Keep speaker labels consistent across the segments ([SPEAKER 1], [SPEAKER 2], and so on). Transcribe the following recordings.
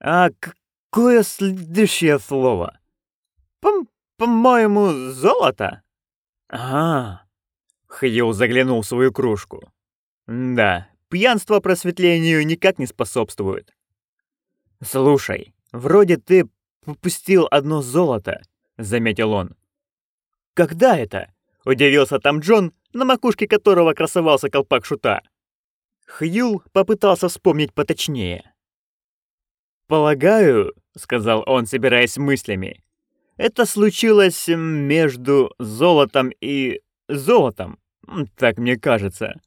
[SPEAKER 1] А какое следующее слово? По-моему, золото? А, Хьюл заглянул в свою кружку. Да, пьянство просветлению никак не способствует. Слушай, вроде ты попустил одно золото, заметил он. Когда это? Удивился там Джон, на макушке которого красовался колпак шута. Хьюл попытался вспомнить поточнее. «Полагаю», — сказал он, собираясь мыслями, — «это случилось между золотом и золотом, так мне кажется».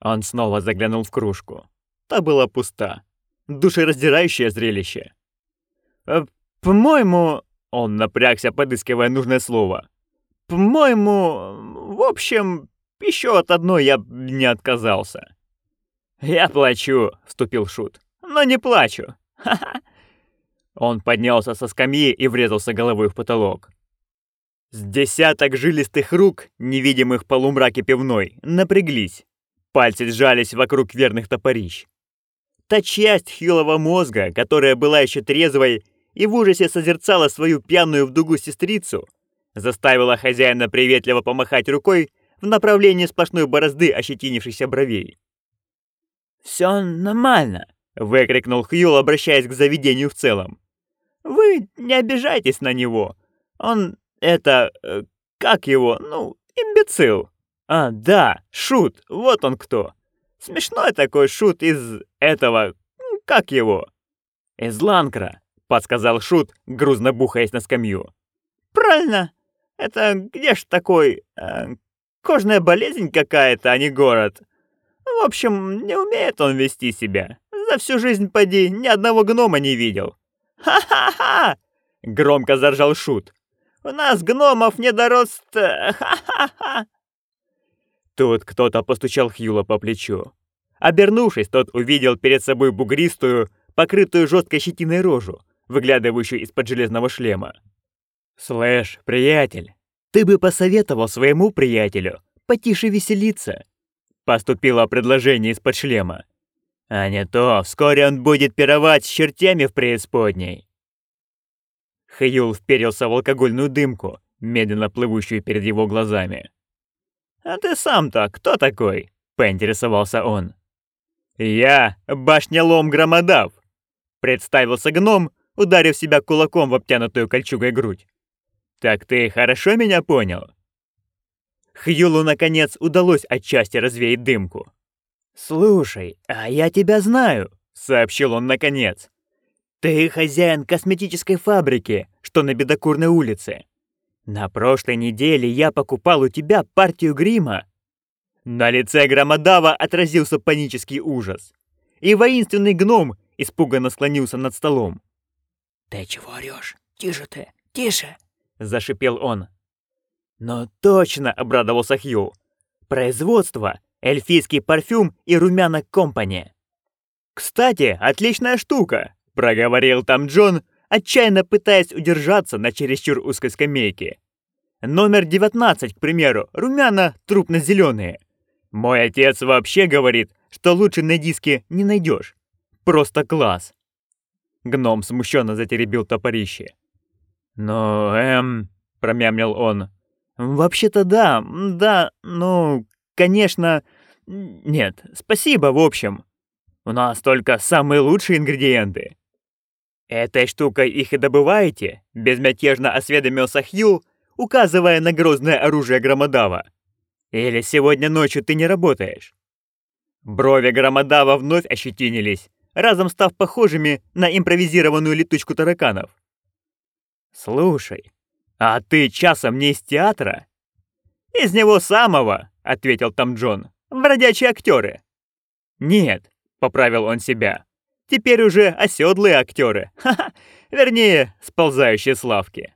[SPEAKER 1] Он снова заглянул в кружку. Та была пуста. Душераздирающее зрелище. «Э, «По-моему...» — он напрягся, подыскивая нужное слово. «По-моему... В общем, еще от одной я не отказался». «Я плачу», — вступил Шут. «Но не плачу. Ха-ха!» Он поднялся со скамьи и врезался головой в потолок. С десяток жилистых рук, невидимых в полумраке пивной, напряглись. Пальцы сжались вокруг верных топорищ. Та часть хилого мозга, которая была еще трезвой и в ужасе созерцала свою пьяную в дугу сестрицу, заставила хозяина приветливо помахать рукой в направлении сплошной борозды ощетинившихся бровей. «Все нормально», — выкрикнул Хьюл, обращаясь к заведению в целом. «Вы не обижайтесь на него. Он, это, э, как его, ну, имбецил. А, да, Шут, вот он кто. Смешной такой Шут из этого, как его?» «Из Ланкра», — подсказал Шут, грузно бухаясь на скамью. «Правильно. Это где ж такой... Э, кожная болезнь какая-то, а не город. В общем, не умеет он вести себя. За всю жизнь, поди, ни одного гнома не видел. «Ха-ха-ха!» — громко заржал Шут. «У нас гномов не дорост... Ха-ха-ха!» Тут кто-то постучал Хьюла по плечу. Обернувшись, тот увидел перед собой бугристую, покрытую жесткой щетиной рожу, выглядывающую из-под железного шлема. «Слэш, приятель, ты бы посоветовал своему приятелю потише веселиться», поступило предложение из-под шлема. А не то, вскоре он будет пировать с чертями в преисподней. Хьюл вперился в алкогольную дымку, медленно плывущую перед его глазами. «А ты сам-то кто такой?» — поинтересовался он. «Я башнялом Громодав», — представился гном, ударив себя кулаком в обтянутую кольчугой грудь. «Так ты хорошо меня понял?» Хьюлу, наконец, удалось отчасти развеять дымку. «Слушай, а я тебя знаю», — сообщил он наконец. «Ты хозяин косметической фабрики, что на Бедокурной улице. На прошлой неделе я покупал у тебя партию грима». На лице Громодава отразился панический ужас. И воинственный гном испуганно склонился над столом. «Ты чего орёшь? Тише ты, тише!» — зашипел он. «Но точно!» — обрадовался Хью. «Производство эльфийский парфюм и румяна компани. «Кстати, отличная штука», — проговорил там Джон, отчаянно пытаясь удержаться на чересчур узкой скамейке. «Номер 19, к примеру, румяна трупно-зеленые. Мой отец вообще говорит, что лучше на диске не найдешь. Просто класс». Гном смущенно затеребил топорище. «Ну, эм...» — промямлил он. «Вообще-то да, да, ну, конечно... Нет, спасибо, в общем. У нас только самые лучшие ингредиенты. Этой штукой их и добываете? Безмятежно осведомился Хью, указывая на грозное оружие Громодава. Или сегодня ночью ты не работаешь? Брови Громодава вновь ощетинились, разом став похожими на импровизированную летучку тараканов. «Слушай, а ты часом не из театра?» «Из него самого!» — ответил там Джон. «Бродячие актеры». «Нет», — поправил он себя. «Теперь уже оседлые актеры. Ха-ха! Вернее, сползающие славки».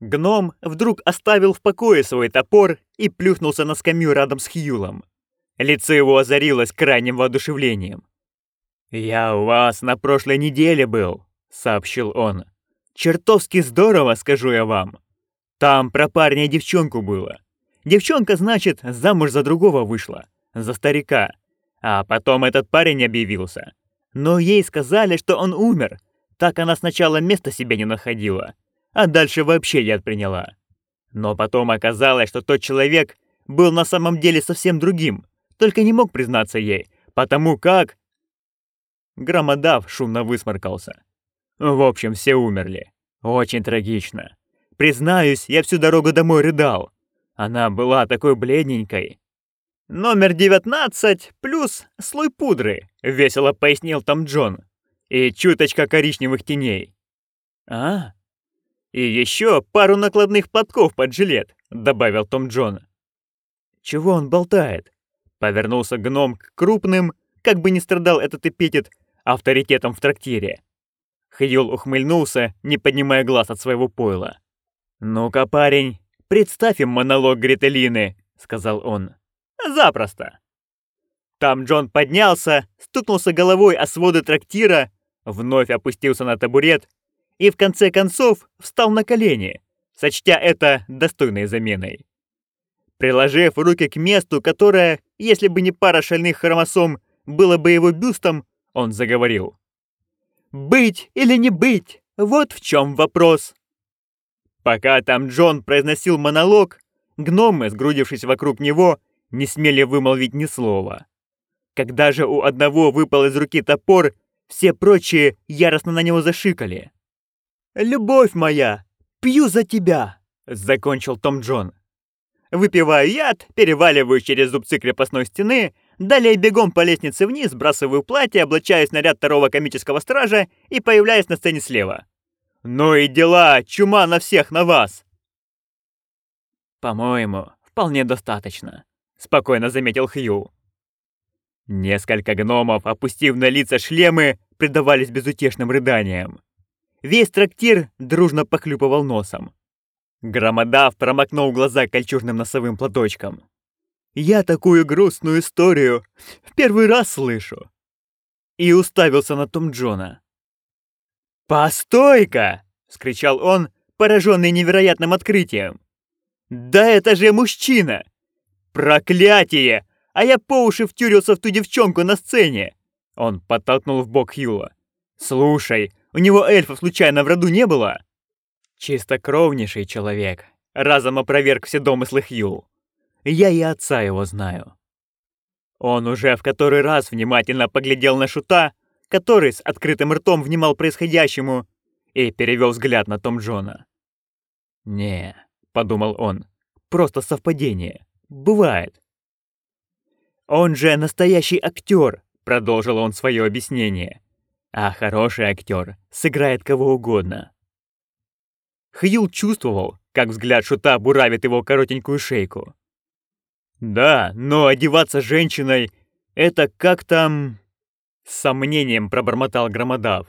[SPEAKER 1] Гном вдруг оставил в покое свой топор и плюхнулся на скамью рядом с Хьюлом. Лицо его озарилось крайним воодушевлением. «Я у вас на прошлой неделе был», — сообщил он. «Чертовски здорово, скажу я вам. Там про парня и девчонку было. Девчонка, значит, замуж за другого вышла, за старика. А потом этот парень объявился. Но ей сказали, что он умер, Так она сначала места себе не находила, а дальше вообще яд приняла. Но потом оказалось, что тот человек был на самом деле совсем другим, только не мог признаться ей, потому как... Громодав шумно высморкался. В общем, все умерли. Очень трагично. Признаюсь, я всю дорогу домой рыдал. Она была такой бледненькой. Номер 19 плюс слой пудры, весело пояснил Том Джон. И чуточка коричневых теней. А? И еще пару накладных платков под жилет, добавил Том Джон. Чего он болтает? Повернулся гном к крупным, как бы ни страдал этот эпитет, авторитетом в трактире. Хьюл ухмыльнулся, не поднимая глаз от своего пойла. «Ну-ка, парень, представь им монолог Гретелины», — сказал он. «Запросто». Там Джон поднялся, стукнулся головой о своды трактира, вновь опустился на табурет и в конце концов встал на колени, сочтя это достойной заменой. Приложив руки к месту, которое, если бы не пара шальных хромосом, было бы его бюстом, он заговорил. «Быть или не быть? Вот в чем вопрос. Пока там Джон произносил монолог, гномы, сгрудившись вокруг него, не смели вымолвить ни слова. Когда же у одного выпал из руки топор, все прочие яростно на него зашикали. «Любовь моя, пью за тебя!» — закончил Том Джон. Выпиваю яд, переваливаю через зубцы крепостной стены, далее бегом по лестнице вниз, сбрасываю платье, облачаюсь наряд второго комического стража и появляюсь на сцене слева. «Ну и дела! Чума на всех, на вас!» «По-моему, вполне достаточно», — спокойно заметил Хью. Несколько гномов, опустив на лица шлемы, предавались безутешным рыданиям. Весь трактир дружно похлюпывал носом. Громодав промокнул глаза кольчужным носовым платочком. «Я такую грустную историю в первый раз слышу!» И уставился на Том Джона. «Постой-ка!» — скричал он, пораженный невероятным открытием. «Да это же мужчина! Проклятие! А я по уши втюрился в ту девчонку на сцене!» Он подтолкнул в бок Хьюла. «Слушай, у него эльфов случайно в роду не было?» «Чистокровнейший человек», — разом опроверг все домыслы Хью. «Я и отца его знаю». Он уже в который раз внимательно поглядел на Шута, который с открытым ртом внимал происходящему, и перевел взгляд на Том Джона. «Не», — подумал он, — «просто совпадение. Бывает». «Он же настоящий актер», — продолжил он свое объяснение. «А хороший актер сыграет кого угодно». Хьюл чувствовал, как взгляд шута буравит его коротенькую шейку. «Да, но одеваться женщиной — это как там...» С сомнением пробормотал Громодав.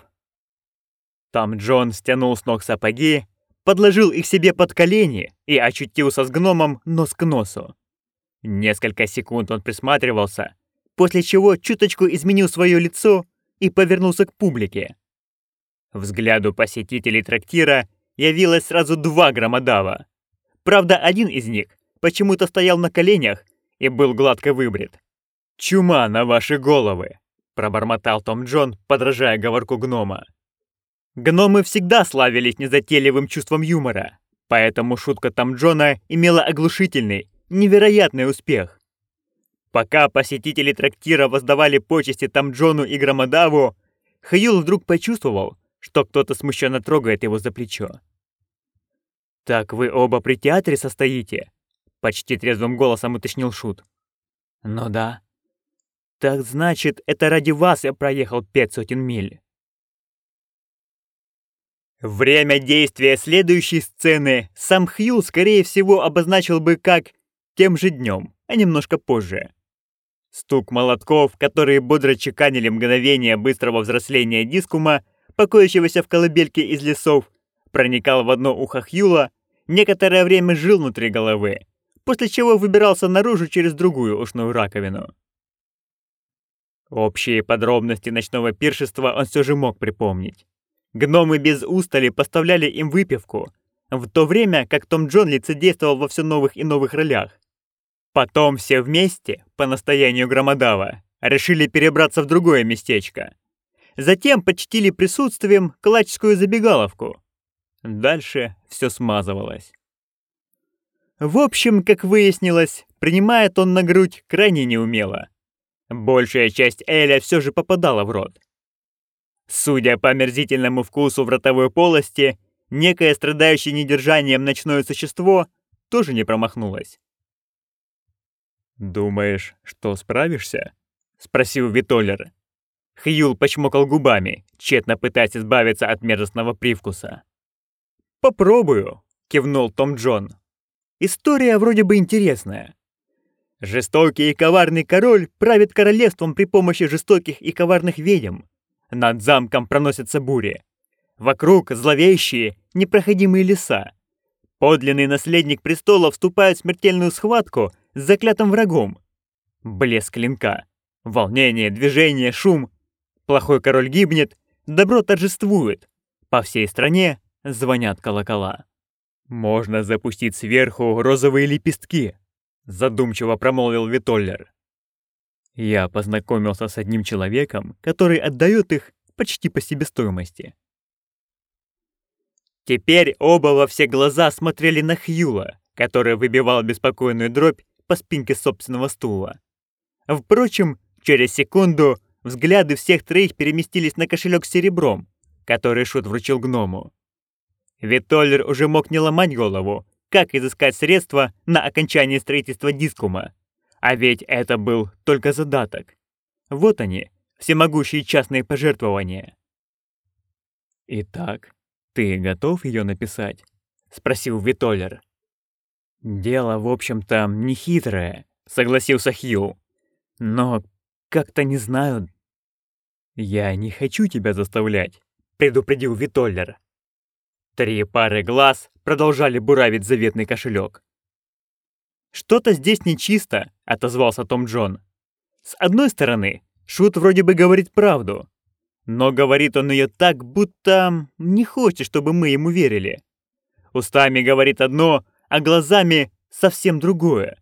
[SPEAKER 1] Там Джон стянул с ног сапоги, подложил их себе под колени и очутился с гномом нос к носу. Несколько секунд он присматривался, после чего чуточку изменил свое лицо и повернулся к публике. Взгляду посетителей трактира явилось сразу два громодава. Правда, один из них почему-то стоял на коленях и был гладко выбрит. «Чума на ваши головы!» Пробормотал Том Джон, подражая говорку гнома. Гномы всегда славились незатейливым чувством юмора, поэтому шутка Том Джона имела оглушительный, невероятный успех. Пока посетители трактира воздавали почести Том Джону и Громодаву, Хьюл вдруг почувствовал, что кто-то смущенно трогает его за плечо. «Так вы оба при театре состоите?» — почти трезвым голосом уточнил Шут. «Ну да», так значит, это ради вас я проехал пять сотен миль. Время действия следующей сцены сам Хью, скорее всего, обозначил бы как тем же днем, а немножко позже. Стук молотков, которые бодро чеканили мгновение быстрого взросления дискума, покоящегося в колыбельке из лесов, проникал в одно ухо Хьюла, некоторое время жил внутри головы, после чего выбирался наружу через другую ушную раковину. Общие подробности ночного пиршества он все же мог припомнить. Гномы без устали поставляли им выпивку, в то время как Том Джон лицедействовал во все новых и новых ролях. Потом все вместе, по настоянию Громодава, решили перебраться в другое местечко. Затем почтили присутствием калачскую забегаловку. Дальше все смазывалось. В общем, как выяснилось, принимает он на грудь крайне неумело. Большая часть Эля все же попадала в рот. Судя по омерзительному вкусу в ротовой полости, некое страдающее недержанием ночное существо тоже не промахнулось. «Думаешь, что справишься?» — спросил Витолер. Хьюл почмокал губами, тщетно пытаясь избавиться от мерзостного привкуса. «Попробую», — кивнул Том Джон. «История вроде бы интересная. Жестокий и коварный король правит королевством при помощи жестоких и коварных ведьм. Над замком проносятся бури. Вокруг зловещие, непроходимые леса. Подлинный наследник престола вступает в смертельную схватку с заклятым врагом. Блеск клинка. Волнение, движение, шум. Плохой король гибнет, добро торжествует. По всей стране звонят колокола. Можно запустить сверху розовые лепестки, задумчиво промолвил Витоллер. Я познакомился с одним человеком, который отдает их почти по себестоимости. Теперь оба во все глаза смотрели на Хьюла, который выбивал беспокойную дробь по спинке собственного стула. Впрочем, через секунду взгляды всех троих переместились на кошелек с серебром, который Шут вручил гному. Витоллер уже мог не ломать голову, как изыскать средства на окончание строительства дискума. А ведь это был только задаток. Вот они, всемогущие частные пожертвования. «Итак, ты готов ее написать?» — спросил Витолер. «Дело, в общем-то, не хитрое», — согласился Хью. «Но как-то не знаю». «Я не хочу тебя заставлять», — предупредил Витолер. Три пары глаз продолжали буравить заветный кошелек. «Что-то здесь нечисто», — отозвался Том Джон. «С одной стороны, Шут вроде бы говорит правду, но говорит он ее так, будто не хочет, чтобы мы ему верили. Устами говорит одно, а глазами совсем другое.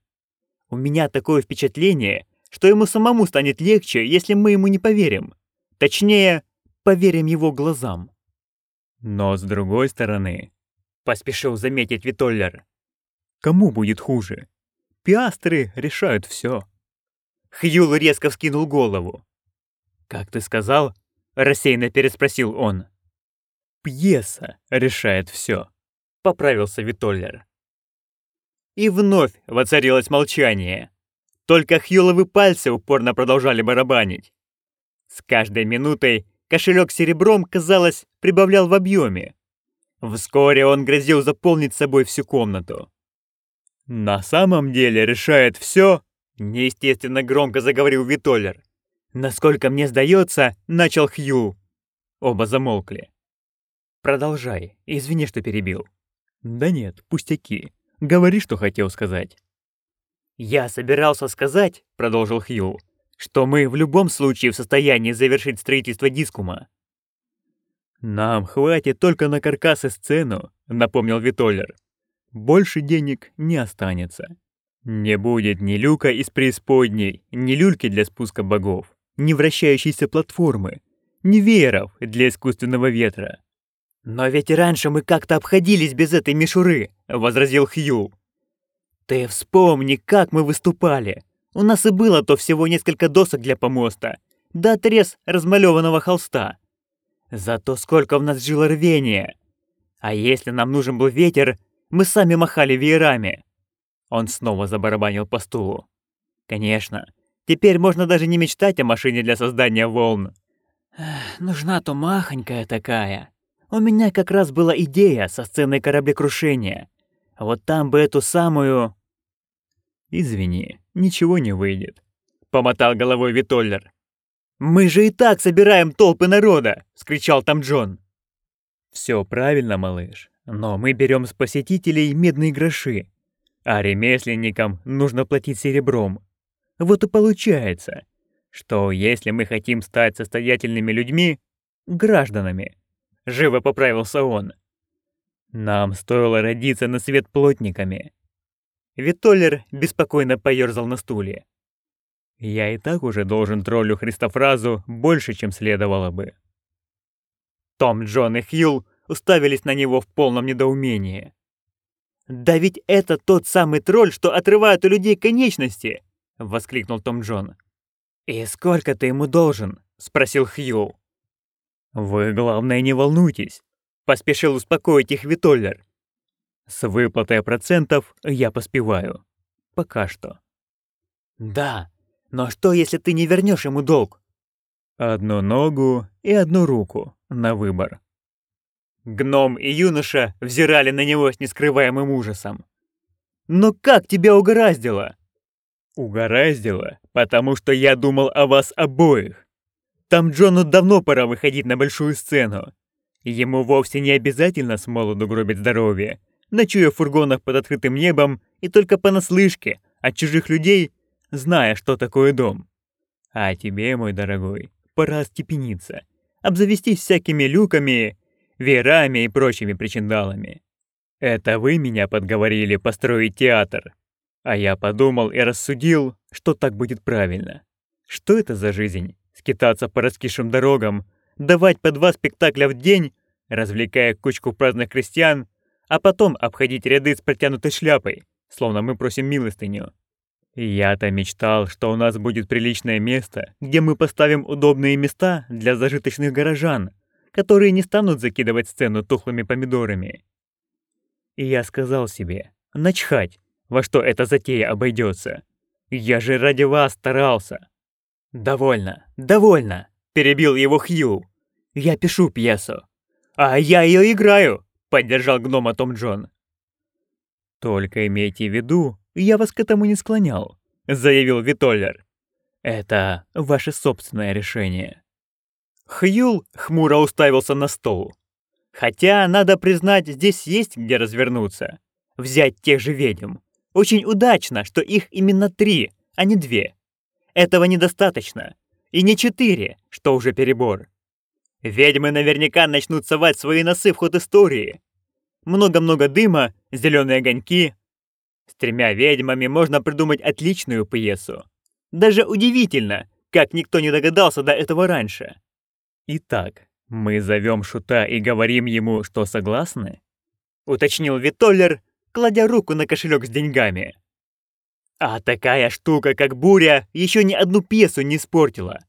[SPEAKER 1] У меня такое впечатление, что ему самому станет легче, если мы ему не поверим. Точнее, поверим его глазам. Но с другой стороны, поспешил заметить Витоллер, кому будет хуже? Пиастры решают все. Хьюл резко вскинул голову. «Как ты сказал?» — рассеянно переспросил он. «Пьеса решает все», — поправился Витоллер. И вновь воцарилось молчание. Только Хьюловы пальцы упорно продолжали барабанить. С каждой минутой Кошелек серебром, казалось, прибавлял в объеме. Вскоре он грозил заполнить собой всю комнату. «На самом деле решает все», — неестественно громко заговорил Витолер. «Насколько мне сдается, начал Хью». Оба замолкли. «Продолжай. Извини, что перебил». «Да нет, пустяки. Говори, что хотел сказать». «Я собирался сказать», — продолжил Хью, что мы в любом случае в состоянии завершить строительство дискума. «Нам хватит только на каркас и сцену», — напомнил Витолер. «Больше денег не останется. Не будет ни люка из преисподней, ни люльки для спуска богов, ни вращающейся платформы, ни вееров для искусственного ветра». «Но ведь раньше мы как-то обходились без этой мишуры», — возразил Хью. «Ты вспомни, как мы выступали. У нас и было то всего несколько досок для помоста, да отрез размалеванного холста. Зато сколько в нас жило рвения. А если нам нужен был ветер, мы сами махали веерами. Он снова забарабанил по стулу. Конечно, теперь можно даже не мечтать о машине для создания волн. нужна-то махонькая такая. У меня как раз была идея со сценой кораблекрушения. Вот там бы эту самую... Извини, ничего не выйдет», — помотал головой Витоллер. «Мы же и так собираем толпы народа!» — скричал там Джон. «Все правильно, малыш, но мы берем с посетителей медные гроши, а ремесленникам нужно платить серебром. Вот и получается, что если мы хотим стать состоятельными людьми, гражданами, живо поправился он, нам стоило родиться на свет плотниками, Витоллер беспокойно поёрзал на стуле. Я и так уже должен троллю Христофразу больше, чем следовало бы. Том, Джон и Хьюл уставились на него в полном недоумении. «Да ведь это тот самый тролль, что отрывает у людей конечности!» — воскликнул Том Джон. «И сколько ты ему должен?» — спросил Хью. «Вы, главное, не волнуйтесь», — поспешил успокоить их Витоллер. «С выплатой процентов я поспеваю. Пока что». «Да, но что, если ты не вернешь ему долг?» «Одну ногу и одну руку на выбор». Гном и юноша взирали на него с нескрываемым ужасом. «Но как тебя угораздило?» «Угораздило, потому что я думал о вас обоих. Там Джону давно пора выходить на большую сцену. Ему вовсе не обязательно с молоду гробить здоровье, ночуя в фургонах под открытым небом и только понаслышке от чужих людей, зная, что такое дом. А тебе, мой дорогой, пора степениться, обзавестись всякими люками верами и прочими причиндалами. Это вы меня подговорили построить театр. А я подумал и рассудил, что так будет правильно. Что это за жизнь? Скитаться по раскисшим дорогам, давать по два спектакля в день, развлекая кучку праздных крестьян, а потом обходить ряды с протянутой шляпой, словно мы просим милостыню. Я-то мечтал, что у нас будет приличное место, где мы поставим удобные места для зажиточных горожан, которые не станут закидывать сцену тухлыми помидорами. И я сказал себе, начхать, во что эта затея обойдется. Я же ради вас старался. Довольно, довольно, перебил его Хью. Я пишу пьесу. А я ее играю, поддержал гнома Том Джон. Только имейте в виду, я вас к этому не склонял, заявил Витоллер. Это ваше собственное решение. Хьюл хмуро уставился на стол. Хотя, надо признать, здесь есть где развернуться. Взять тех же ведьм. Очень удачно, что их именно три, а не две. Этого недостаточно. И не четыре, что уже перебор. Ведьмы наверняка начнут совать свои носы в ход истории. Много-много дыма, зеленые огоньки. С тремя ведьмами можно придумать отличную пьесу. Даже удивительно, как никто не догадался до этого раньше. «Итак, мы зовем Шута и говорим ему, что согласны?» — уточнил Витоллер, кладя руку на кошелек с деньгами. А такая штука, как буря, еще ни одну пьесу не испортила.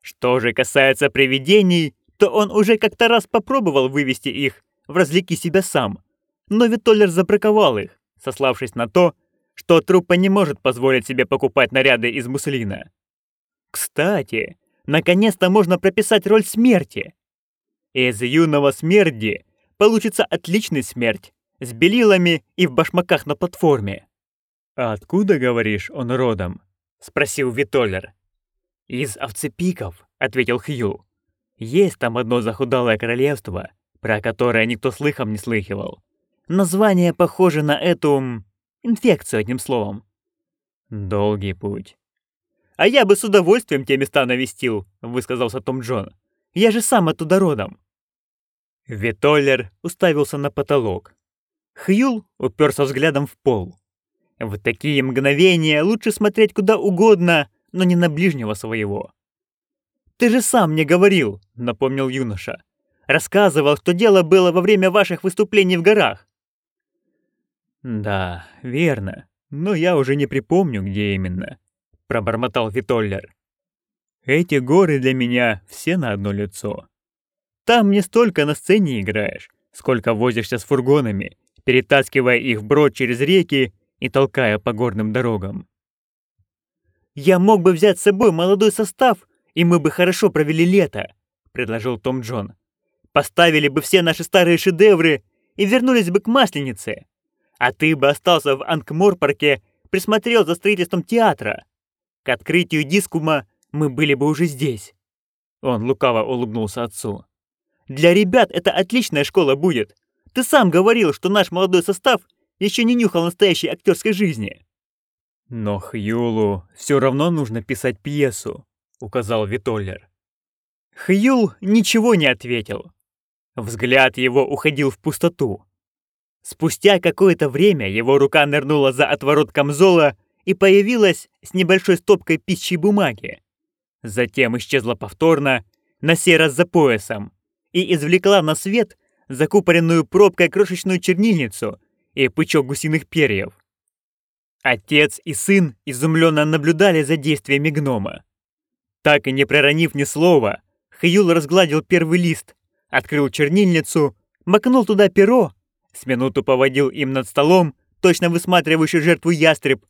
[SPEAKER 1] Что же касается привидений, то он уже как-то раз попробовал вывести их в «Развлеки себя сам», но Витоллер забраковал их, сославшись на то, что труппа не может позволить себе покупать наряды из муслина. Кстати, наконец-то можно прописать роль смерти. Из юного смерти получится отличный смерть, с белилами и в башмаках на платформе. «А откуда, говоришь, он родом?» — спросил Витолер. «Из овцепиков», — ответил Хью. «Есть там одно захудалое королевство, про которое никто слыхом не слыхивал. Название похоже на эту... инфекцию, одним словом». «Долгий путь», «А я бы с удовольствием те места навестил», — высказался Том Джон. «Я же сам оттуда родом». Витоллер уставился на потолок. Хьюл уперся взглядом в пол. В такие мгновения лучше смотреть куда угодно, но не на ближнего своего. «Ты же сам мне говорил», — напомнил юноша. «Рассказывал, что дело было во время ваших выступлений в горах». «Да, верно, но я уже не припомню, где именно», — пробормотал Витоллер. «Эти горы для меня все на одно лицо. Там не столько на сцене играешь, сколько возишься с фургонами, перетаскивая их вброд через реки и толкая по горным дорогам. «Я мог бы взять с собой молодой состав, и мы бы хорошо провели лето», — предложил Том Джон. «Поставили бы все наши старые шедевры и вернулись бы к Масленице. А ты бы остался в Анкморпарке, присмотрел за строительством театра. К открытию дискума мы были бы уже здесь». Он лукаво улыбнулся отцу. «Для ребят это отличная школа будет. Ты сам говорил, что наш молодой состав еще не нюхал настоящей актерской жизни». «Но Хьюлу все равно нужно писать пьесу», — указал Витоллер. Хьюл ничего не ответил. Взгляд его уходил в пустоту. Спустя какое-то время его рука нырнула за отворот камзола и появилась с небольшой стопкой пищей бумаги. Затем исчезла повторно, на сей раз за поясом, и извлекла на свет закупоренную пробкой крошечную чернильницу и пучок гусиных перьев. Отец и сын изумленно наблюдали за действиями гнома. Так и не проронив ни слова, Хьюл разгладил первый лист, открыл чернильницу, макнул туда перо, с минуту поводил им над столом, точно высматривающий жертву ястреб,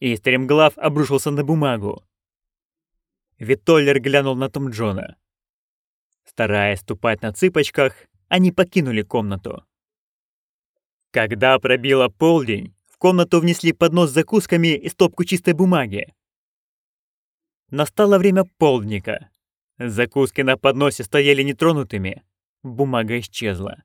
[SPEAKER 1] и стремглав обрушился на бумагу. Витоллер глянул на Том Джона. Стараясь ступать на цыпочках, они покинули комнату. Когда пробило полдень, в комнату внесли поднос с закусками и стопку чистой бумаги. Настало время полдника. Закуски на подносе стояли нетронутыми. Бумага исчезла.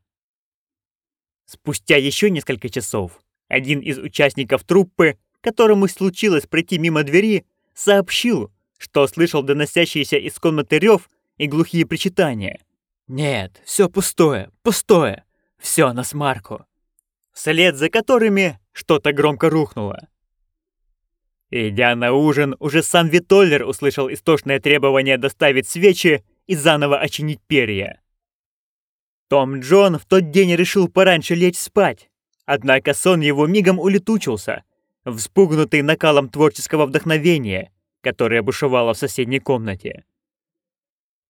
[SPEAKER 1] Спустя еще несколько часов один из участников труппы, которому случилось пройти мимо двери, сообщил, что слышал доносящиеся из комнаты рев и глухие причитания. «Нет, все пустое, пустое, все на смарку», вслед за которыми что-то громко рухнуло. Идя на ужин, уже сам Витоллер услышал истошное требование доставить свечи и заново очинить перья. Том Джон в тот день решил пораньше лечь спать, однако сон его мигом улетучился, вспугнутый накалом творческого вдохновения, которое бушевало в соседней комнате.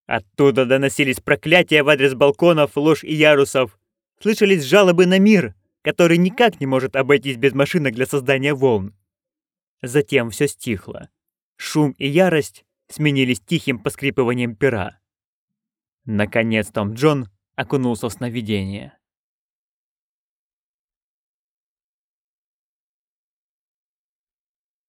[SPEAKER 1] Оттуда доносились проклятия в адрес балконов, ложь и ярусов, слышались жалобы на мир, который никак не может обойтись без машинок для создания волн. Затем все стихло. Шум и ярость сменились тихим поскрипыванием пера. Наконец Том Джон окунулся в сновидение.